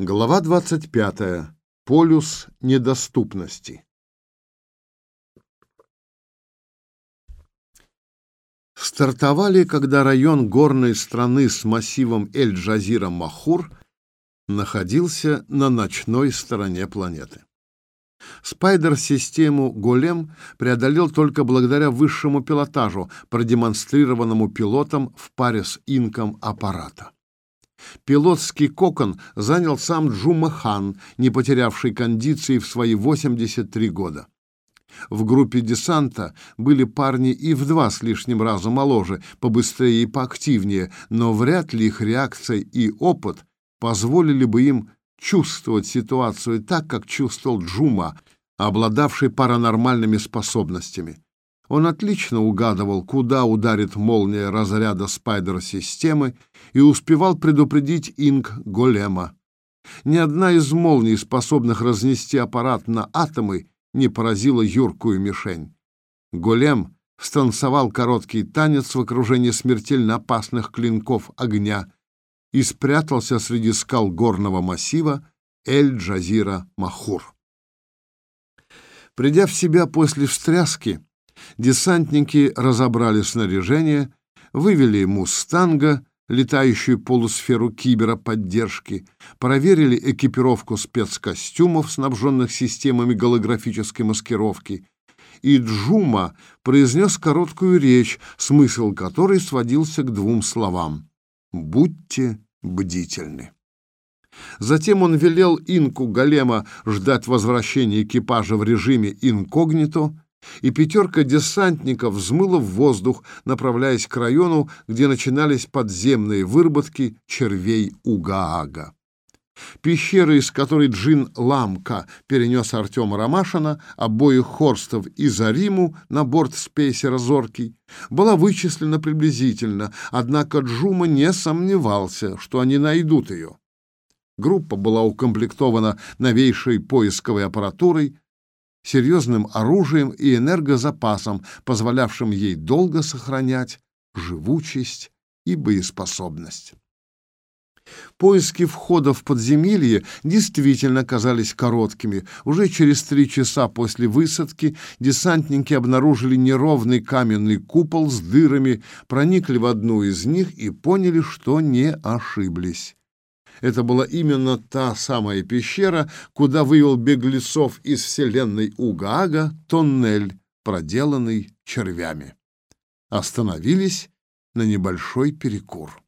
Глава 25. Полюс недоступности. Стартовали, когда район горной страны с массивом Эль-Джазира-Махур находился на ночной стороне планеты. Спайдер-систему «Голем» преодолел только благодаря высшему пилотажу, продемонстрированному пилотом в паре с инком аппарата. Пилотский кокон занял сам Джума Хан, не потерявший кондиции в свои 83 года. В группе десанта были парни и в два с лишним раза моложе, побыстрее и поактивнее, но вряд ли их реакция и опыт позволили бы им чувствовать ситуацию так, как чувствовал Джума, обладавший паранормальными способностями. Он отлично угадывал, куда ударит молния разряда спайдер-системы и успевал предупредить инк Голема. Ни одна из молний, способных разнести аппарат на атомы, не поразила юркую мишень. Голем станцевал короткий танец в окружении смертельно опасных клинков огня и спрятался среди скал горного массива Эль-Джазира-Махур. Придя в себя после встряски, Десантники разобрали снаряжение, вывели «Мустанга», летающую полусферу киберподдержки, проверили экипировку спецкостюмов, снабженных системами голографической маскировки, и Джума произнес короткую речь, смысл которой сводился к двум словам «Будьте бдительны». Затем он велел инку Голема ждать возвращения экипажа в режиме инкогнито, и пятерка десантников взмыла в воздух, направляясь к району, где начинались подземные выработки червей Угаага. Пещера, из которой Джин Ламка перенес Артема Ромашина, обоих Хорстов и Зариму на борт спейсера «Зоркий», была вычислена приблизительно, однако Джума не сомневался, что они найдут ее. Группа была укомплектована новейшей поисковой аппаратурой, серьезным оружием и энергозапасом, позволявшим ей долго сохранять живучесть и боеспособность. Поиски входа в подземелье действительно казались короткими. Уже через три часа после высадки десантники обнаружили неровный каменный купол с дырами, проникли в одну из них и поняли, что не ошиблись. Это была именно та самая пещера, куда вывел беглецов из вселенной Угаага тоннель, проделанный червями. Остановились на небольшой перекур.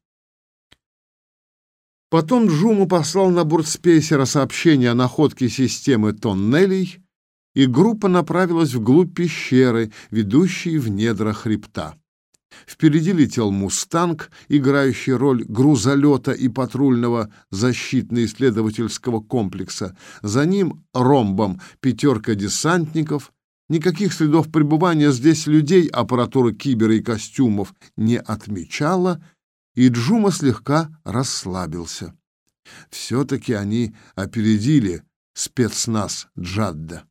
Потом Джуму послал на борт спейсера сообщение о находке системы тоннелей, и группа направилась вглубь пещеры, ведущей в недра хребта. Впереди летел «Мустанг», играющий роль грузолета и патрульного защитно-исследовательского комплекса. За ним ромбом пятерка десантников. Никаких следов пребывания здесь людей аппаратура кибера и костюмов не отмечала, и Джума слегка расслабился. Все-таки они опередили спецназ Джадда.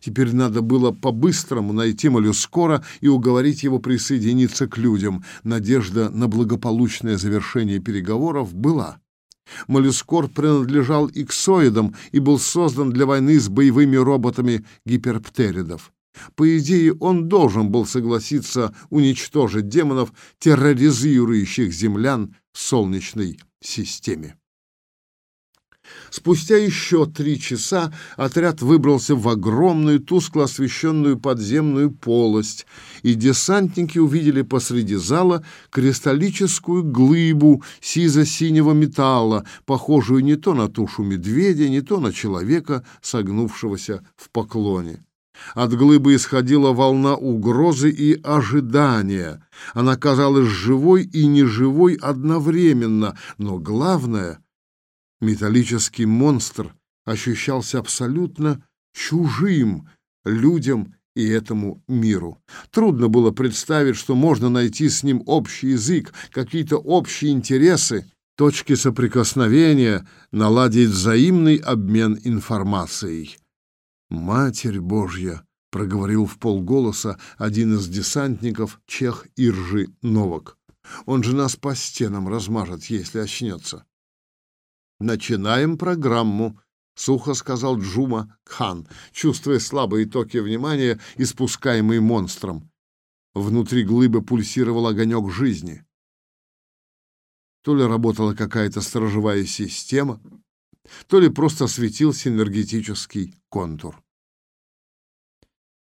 Теперь надо было по-быстрому найти Моллюскора и уговорить его присоединиться к людям. Надежда на благополучное завершение переговоров была. Моллюскор принадлежал иксоидам и был создан для войны с боевыми роботами гиперптеридов. По идее, он должен был согласиться уничтожить демонов, терроризирующих землян в Солнечной системе. Спустя еще три часа отряд выбрался в огромную тускло освещенную подземную полость, и десантники увидели посреди зала кристаллическую глыбу сизо-синего металла, похожую не то на тушу медведя, не то на человека, согнувшегося в поклоне. От глыбы исходила волна угрозы и ожидания. Она казалась живой и неживой одновременно, но главное — Металлический монстр ощущался абсолютно чужим людям и этому миру. Трудно было представить, что можно найти с ним общий язык, какие-то общие интересы, точки соприкосновения, наладить взаимный обмен информацией. «Матерь Божья!» — проговорил в полголоса один из десантников, чех Иржи Новак. «Он же нас по стенам размажет, если очнется». Начинаем программу, сухо сказал Джума Кхан, чувствуя слабые токи внимания, испускаемые монстром. Внутри глыбы пульсировал огонек жизни. То ли работала какая-то сторожевая система, то ли просто светился энергетический контур.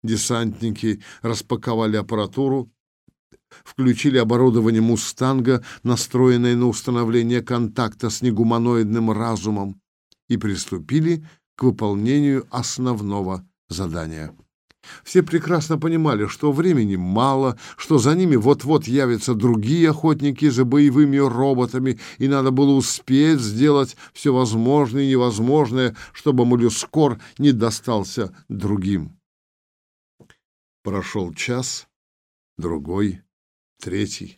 Десантники распаковали аппаратуру, включили оборудование «Мустанга», настроенное на установление контакта с негуманоидным разумом, и приступили к выполнению основного задания. Все прекрасно понимали, что времени мало, что за ними вот-вот явятся другие охотники за боевыми роботами, и надо было успеть сделать все возможное и невозможное, чтобы моллюскор не достался другим. Прошел час, другой, третий.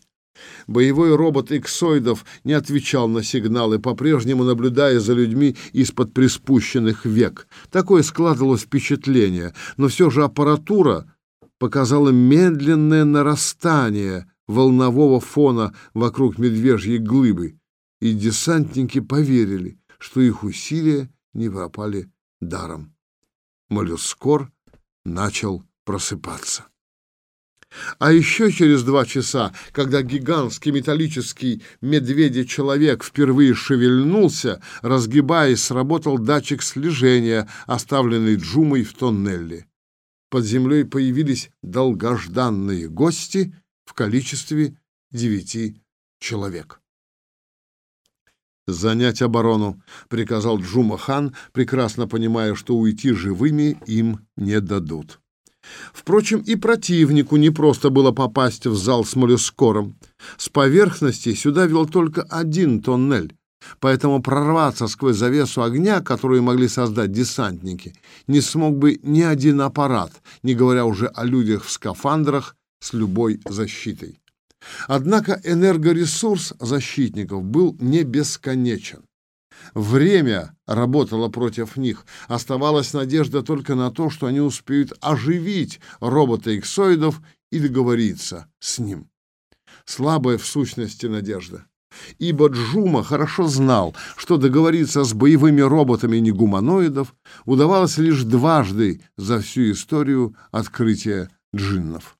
Боевой робот Иксоидов не отвечал на сигналы, по-прежнему наблюдая за людьми из-под приспущенных век. Такое складывалось впечатление, но все же аппаратура показала медленное нарастание волнового фона вокруг медвежьей глыбы, и десантники поверили, что их усилия не пропали даром. Моллюскор начал просыпаться. А еще через два часа, когда гигантский металлический медведя-человек впервые шевельнулся, разгибаясь, сработал датчик слежения, оставленный Джумой в тоннеле. Под землей появились долгожданные гости в количестве девяти человек. «Занять оборону», — приказал Джума хан, прекрасно понимая, что уйти живыми им не дадут. Впрочем, и противнику не просто было попасть в зал с моллюскором. С поверхности сюда вел только один тоннель, поэтому прорваться сквозь завесу огня, которую могли создать десантники, не смог бы ни один аппарат, не говоря уже о людях в скафандрах с любой защитой. Однако энергоресурс защитников был не бесконечен. Время работало против них. Оставалась надежда только на то, что они успеют оживить робота-иксоидов и договориться с ним. Слабая в сущности надежда. Ибо Джума хорошо знал, что договориться с боевыми роботами негуманоидов удавалось лишь дважды за всю историю открытия джиннов.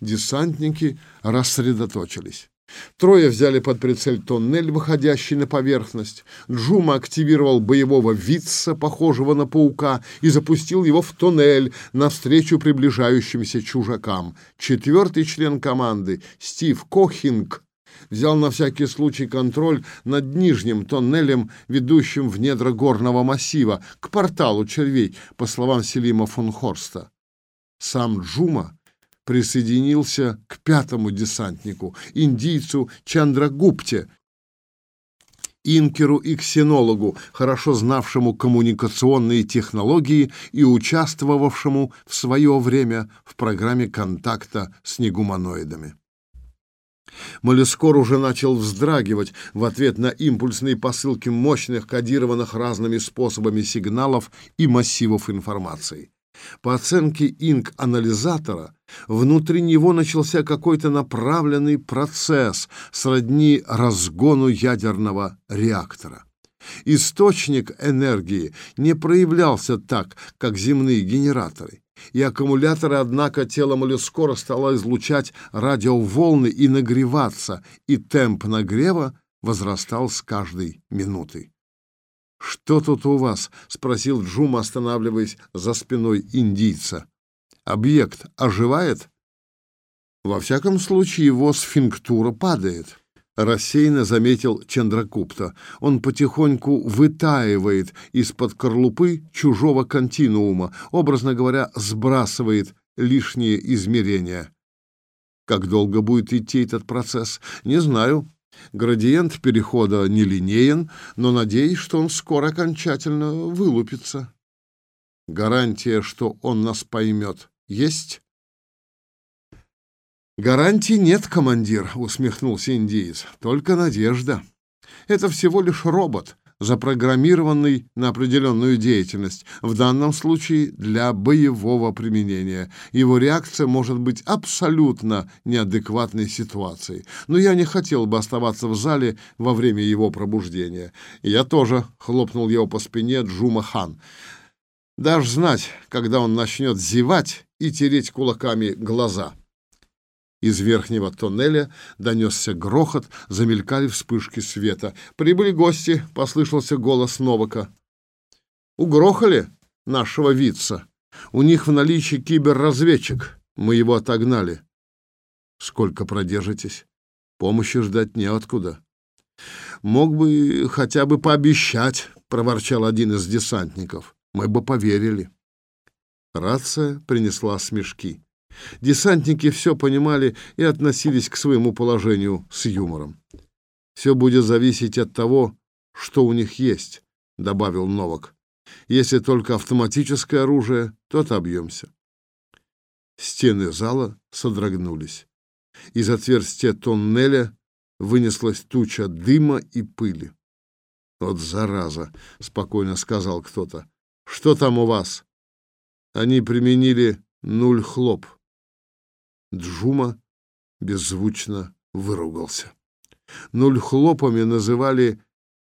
Десантники рассредоточились. Трое взяли под прицель тоннель, выходящий на поверхность. Джума активировал боевого витца, похожего на паука, и запустил его в тоннель навстречу приближающимся чужакам. Четвертый член команды, Стив Кохинг, взял на всякий случай контроль над нижним тоннелем, ведущим в недра горного массива, к порталу червей, по словам Селима фон Хорста. Сам Джума присоединился к пятому десантнику, индийцу Чандрагупте, инкеру и ксенологу, хорошо знавшему коммуникационные технологии и участвовавшему в свое время в программе контакта с негуманоидами. Моллюскор уже начал вздрагивать в ответ на импульсные посылки мощных, кодированных разными способами сигналов и массивов информации. По оценке инк-анализатора, внутри него начался какой-то направленный процесс сродни разгону ядерного реактора. Источник энергии не проявлялся так, как земные генераторы, и аккумуляторы, однако, тело моллюскора стало излучать радиоволны и нагреваться, и темп нагрева возрастал с каждой минутой. «Что тут у вас?» — спросил Джум, останавливаясь за спиной индийца. «Объект оживает?» «Во всяком случае, его сфинктура падает», — рассеянно заметил Чандракупта. «Он потихоньку вытаивает из-под корлупы чужого континуума, образно говоря, сбрасывает лишние измерения». «Как долго будет идти этот процесс?» «Не знаю. Градиент перехода нелинеен, но надеюсь, что он скоро окончательно вылупится. Гарантия, что он нас поймет, есть? Гарантий нет, командир, усмехнулся индиец. Только надежда. Это всего лишь робот, запрограммированный на определенную деятельность, в данном случае для боевого применения. Его реакция может быть абсолютно неадекватной ситуацией. Но я не хотел бы оставаться в зале во время его пробуждения. я тоже хлопнул его по спине Джума Хан. Дашь знать, когда он начнет зевать и тереть кулаками глаза. Из верхнего тоннеля донесся грохот, замелькали вспышки света. «Прибыли гости!» — послышался голос Новака. «Угрохали нашего вица. У них в наличии киберразведчик. Мы его отогнали». «Сколько продержитесь? Помощи ждать неоткуда». «Мог бы хотя бы пообещать», — проворчал один из десантников. «Мы бы поверили». Рация принесла смешки. Десантники все понимали и относились к своему положению с юмором. «Все будет зависеть от того, что у них есть», — добавил Новак. «Если только автоматическое оружие, то отобьемся». Стены зала содрогнулись. Из отверстия тоннеля вынеслась туча дыма и пыли. «Вот зараза!» — спокойно сказал кто-то. «Что там у вас?» Они применили нуль хлоп. Джума беззвучно выругался. Нуль хлопами называли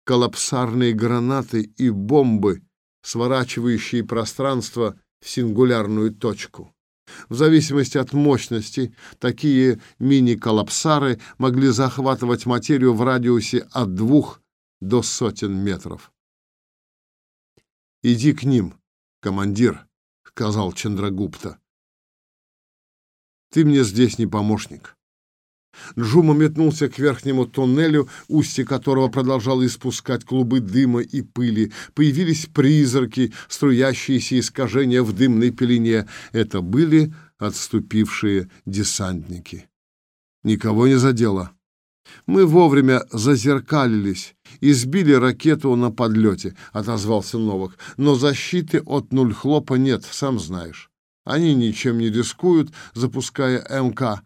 коллапсарные гранаты и бомбы, сворачивающие пространство в сингулярную точку. В зависимости от мощности, такие мини-коллапсары могли захватывать материю в радиусе от двух до сотен метров. «Иди к ним, командир», — сказал Чандрагупта. Ты мне здесь не помощник. Джума метнулся к верхнему тоннелю, устье которого продолжало испускать клубы дыма и пыли. Появились призраки, струящиеся искажения в дымной пелене. Это были отступившие десантники. Никого не задело. Мы вовремя зазеркалились и сбили ракету на подлете, отозвался Новак. Но защиты от нуль хлопа нет, сам знаешь. Они ничем не рискуют, запуская МК,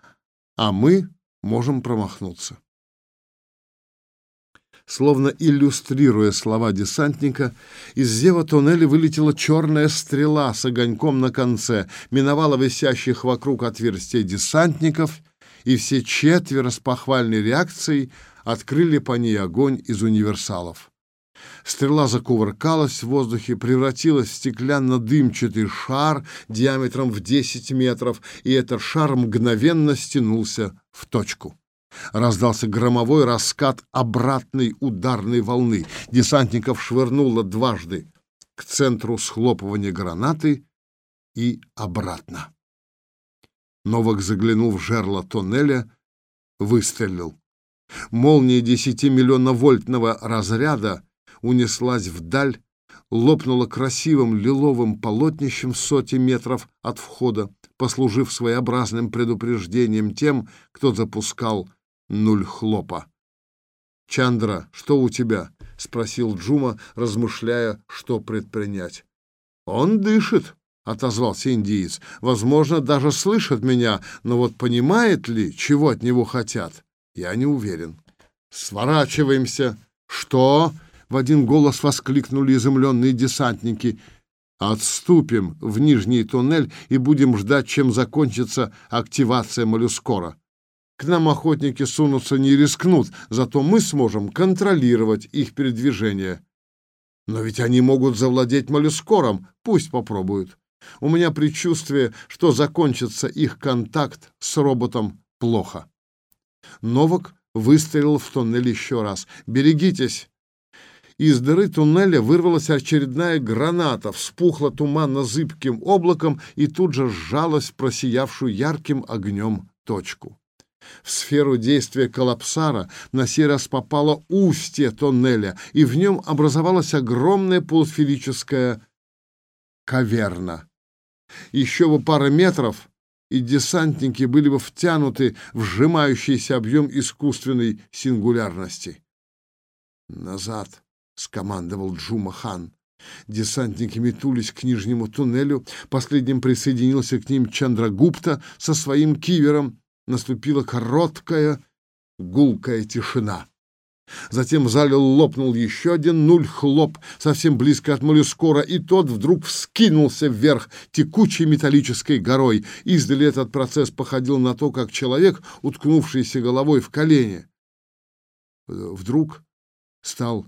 а мы можем промахнуться. Словно иллюстрируя слова десантника, из зева туннеля вылетела черная стрела с огоньком на конце, миновала висящих вокруг отверстия десантников, и все четверо с похвальной реакцией открыли по ней огонь из универсалов. Стрела закувыркалась в воздухе, превратилась в стеклянно-дымчатый шар диаметром в 10 метров, и этот шар мгновенно стянулся в точку. Раздался громовой раскат обратной ударной волны. Десантников швырнуло дважды к центру схлопывания гранаты и обратно. Новак заглянул в жерло тоннеля, выстрелил. Молния 10-миллионно-вольтного разряда унеслась вдаль, лопнула красивым лиловым полотнищем соти метров от входа, послужив своеобразным предупреждением тем, кто запускал нуль хлопа. «Чандра, что у тебя?» — спросил Джума, размышляя, что предпринять. «Он дышит», — отозвался индиец. «Возможно, даже слышит меня, но вот понимает ли, чего от него хотят, я не уверен». «Сворачиваемся». «Что?» В один голос воскликнули изумленные десантники. «Отступим в нижний туннель и будем ждать, чем закончится активация моллюскора. К нам охотники сунуться не рискнут, зато мы сможем контролировать их передвижение. Но ведь они могут завладеть моллюскором, пусть попробуют. У меня предчувствие, что закончится их контакт с роботом плохо». Новак выстрелил в туннель еще раз. «Берегитесь!» Из дыры туннеля вырвалась очередная граната, вспухла туманно-зыбким облаком и тут же сжалась просиявшую ярким огнем точку. В сферу действия коллапсара на сей раз попало устье тоннеля, и в нем образовалась огромная полусферическая каверна. Еще бы пара метров, и десантники были бы втянуты в сжимающийся объем искусственной сингулярности. Назад, — скомандовал Джума хан. Десантники метулись к нижнему туннелю. Последним присоединился к ним Чандрагупта со своим кивером. Наступила короткая, гулкая тишина. Затем в зале лопнул еще один нуль хлоп, совсем близко от моллюскора, и тот вдруг вскинулся вверх текучей металлической горой. Издали этот процесс походил на то, как человек, уткнувшийся головой в колени, вдруг стал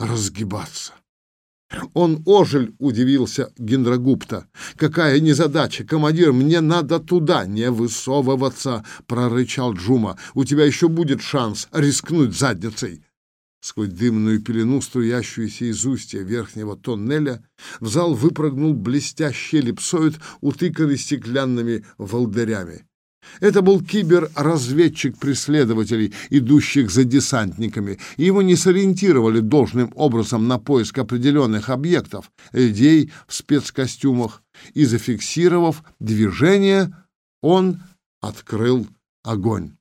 разгибаться. Он ожель, удивился Гиндрагупта. Какая незадача, командир, мне надо туда, не высовываться, прорычал Джума. У тебя еще будет шанс рискнуть задницей. Сквозь дымную пелену, струящуюся из устья верхнего тоннеля, в зал выпрыгнул блестящий эллипсоид, утыканный стеклянными волдырями. Это был кибер-разведчик преследователей, идущих за десантниками, его не сориентировали должным образом на поиск определенных объектов, людей в спецкостюмах, и, зафиксировав движение, он открыл огонь.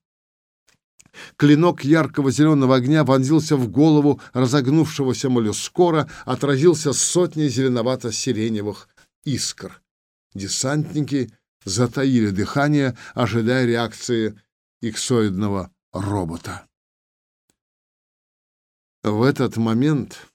Клинок яркого зеленого огня вонзился в голову разогнувшегося моллюскора, отразился сотней зеленовато-сиреневых искр. Десантники затаили дыхание, ожидая реакции иксоидного робота. В этот момент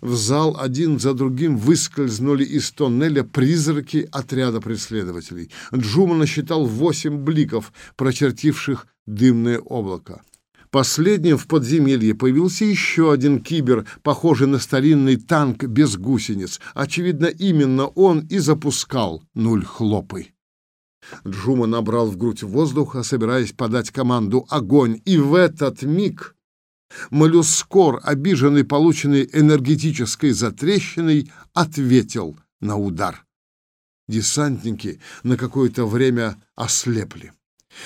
в зал один за другим выскользнули из тоннеля призраки отряда преследователей. Джума насчитал восемь бликов, прочертивших дымное облако. Последним в подземелье появился еще один кибер, похожий на старинный танк без гусениц. Очевидно, именно он и запускал нуль хлопы. Джума набрал в грудь воздуха, собираясь подать команду «Огонь!» И в этот миг моллюскор, обиженный полученной энергетической затрещиной, ответил на удар. Десантники на какое-то время ослепли.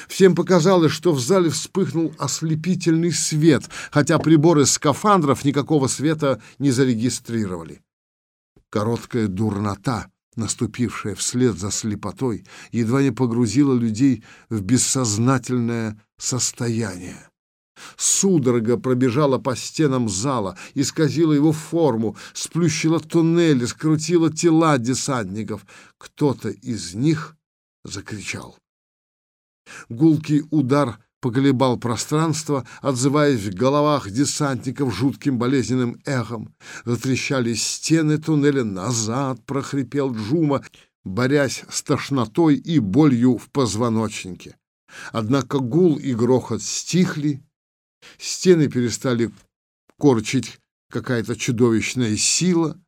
Всем показалось, что в зале вспыхнул ослепительный свет, хотя приборы скафандров никакого света не зарегистрировали. Короткая дурнота — наступившая вслед за слепотой, едва не погрузила людей в бессознательное состояние. Судорога пробежала по стенам зала, исказила его форму, сплющила туннели, скрутила тела десантников. Кто-то из них закричал. Гулкий удар поколебал пространство, отзываясь в головах десантников жутким болезненным эхом. Затрещали стены туннеля. «Назад!» — прохрипел Джума, борясь с тошнотой и болью в позвоночнике. Однако гул и грохот стихли, стены перестали корчить какая-то чудовищная сила,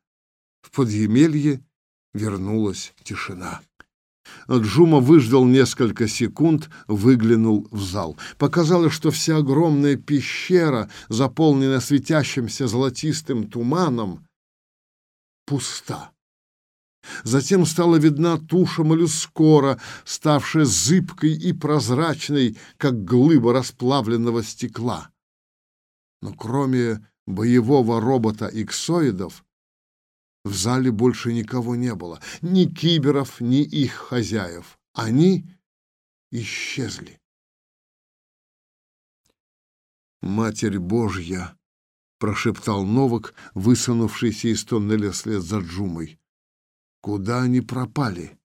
в подземелье вернулась тишина. Джума выждал несколько секунд, выглянул в зал. Показалось, что вся огромная пещера, заполненная светящимся золотистым туманом, пуста. Затем стала видна туша моллюскора, ставшая зыбкой и прозрачной, как глыба расплавленного стекла. Но кроме боевого робота иксоидов, в зале больше никого не было, ни киберов, ни их хозяев. Они исчезли. «Матерь Божья!» — прошептал Новак, высунувшийся из тоннеля вслед за Джумой. «Куда они пропали?»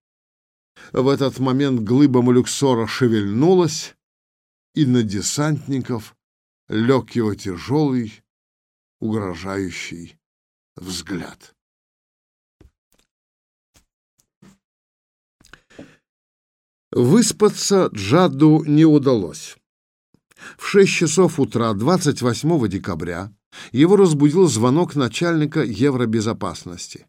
В этот момент глыба Малюксора шевельнулась, и на десантников лег его тяжелый, угрожающий взгляд. Выспаться Джаду не удалось. В 6 часов утра 28 декабря его разбудил звонок начальника Евробезопасности.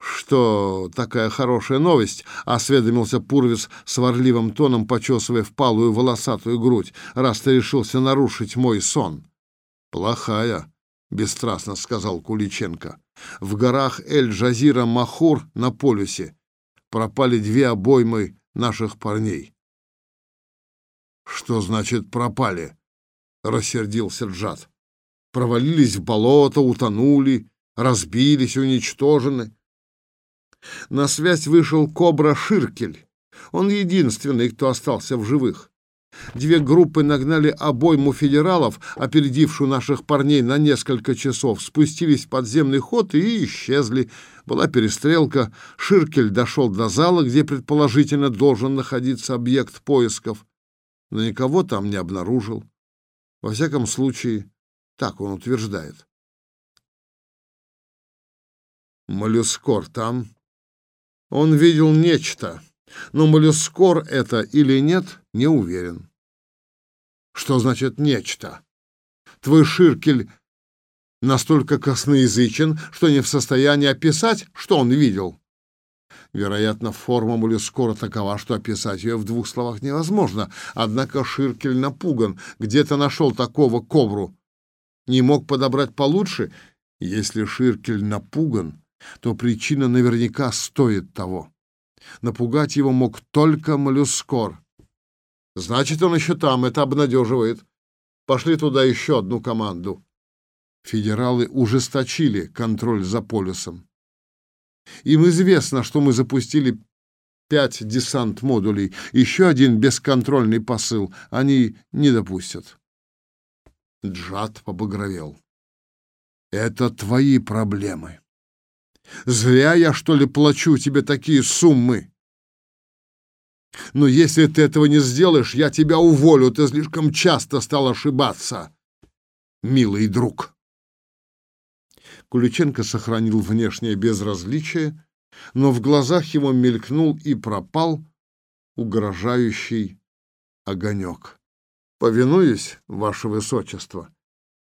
«Что такая хорошая новость?» — осведомился Пурвис сварливым тоном, почесывая впалую волосатую грудь, «раз ты решился нарушить мой сон». «Плохая», — бесстрастно сказал Куличенко. «В горах Эль-Джазира-Махур на полюсе пропали две обоймы наших парней. «Что значит пропали?» — рассердился Джад. «Провалились в болото, утонули, разбились, уничтожены». На связь вышел Кобра Ширкель. Он единственный, кто остался в живых. Две группы нагнали обойму федералов, опередившую наших парней на несколько часов, спустились в подземный ход и исчезли. Была перестрелка. Ширкель дошел до зала, где предположительно должен находиться объект поисков, но никого там не обнаружил. Во всяком случае, так он утверждает. Моллюскор там. Он видел нечто, но моллюскор это или нет, не уверен. Что значит нечто? Твой Ширкель настолько косноязычен, что не в состоянии описать, что он видел. Вероятно, форма моллюскора такова, что описать ее в двух словах невозможно. Однако Ширкель напуган, где-то нашел такого кобру. Не мог подобрать получше. Если Ширкель напуган, то причина наверняка стоит того. Напугать его мог только моллюскор. Значит, он еще там, это обнадеживает. Пошли туда еще одну команду. Федералы ужесточили контроль за полюсом. Им известно, что мы запустили пять десант-модулей. Еще один бесконтрольный посыл они не допустят. Джад побагровел. Это твои проблемы. Зря я, что ли, плачу тебе такие суммы. Но если ты этого не сделаешь, я тебя уволю. Ты слишком часто стал ошибаться, милый друг. Куличенко сохранил внешнее безразличие, но в глазах его мелькнул и пропал угрожающий огонек. «Повинуюсь, ваше высочество.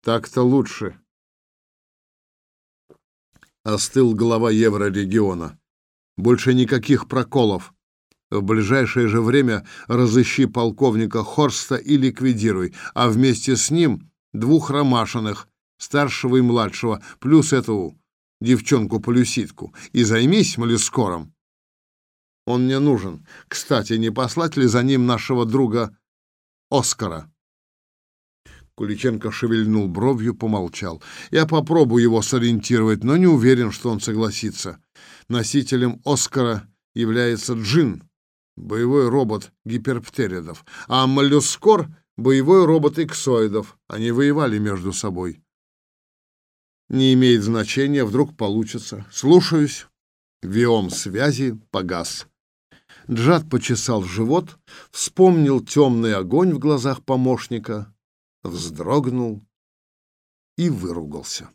Так-то лучше». Остыл глава еврорегиона. «Больше никаких проколов. В ближайшее же время разыщи полковника Хорста и ликвидируй, а вместе с ним двух ромашиных, старшего и младшего, плюс эту девчонку-полюситку, и займись моллюскором. Он мне нужен. Кстати, не послать ли за ним нашего друга Оскара? Куличенко шевельнул бровью, помолчал. Я попробую его сориентировать, но не уверен, что он согласится. Носителем Оскара является Джин, боевой робот гиперптеридов, а моллюскор — боевой робот иксоидов. Они воевали между собой. Не имеет значения, вдруг получится. Слушаюсь. Виом связи погас. Джад почесал живот, вспомнил темный огонь в глазах помощника, вздрогнул и выругался.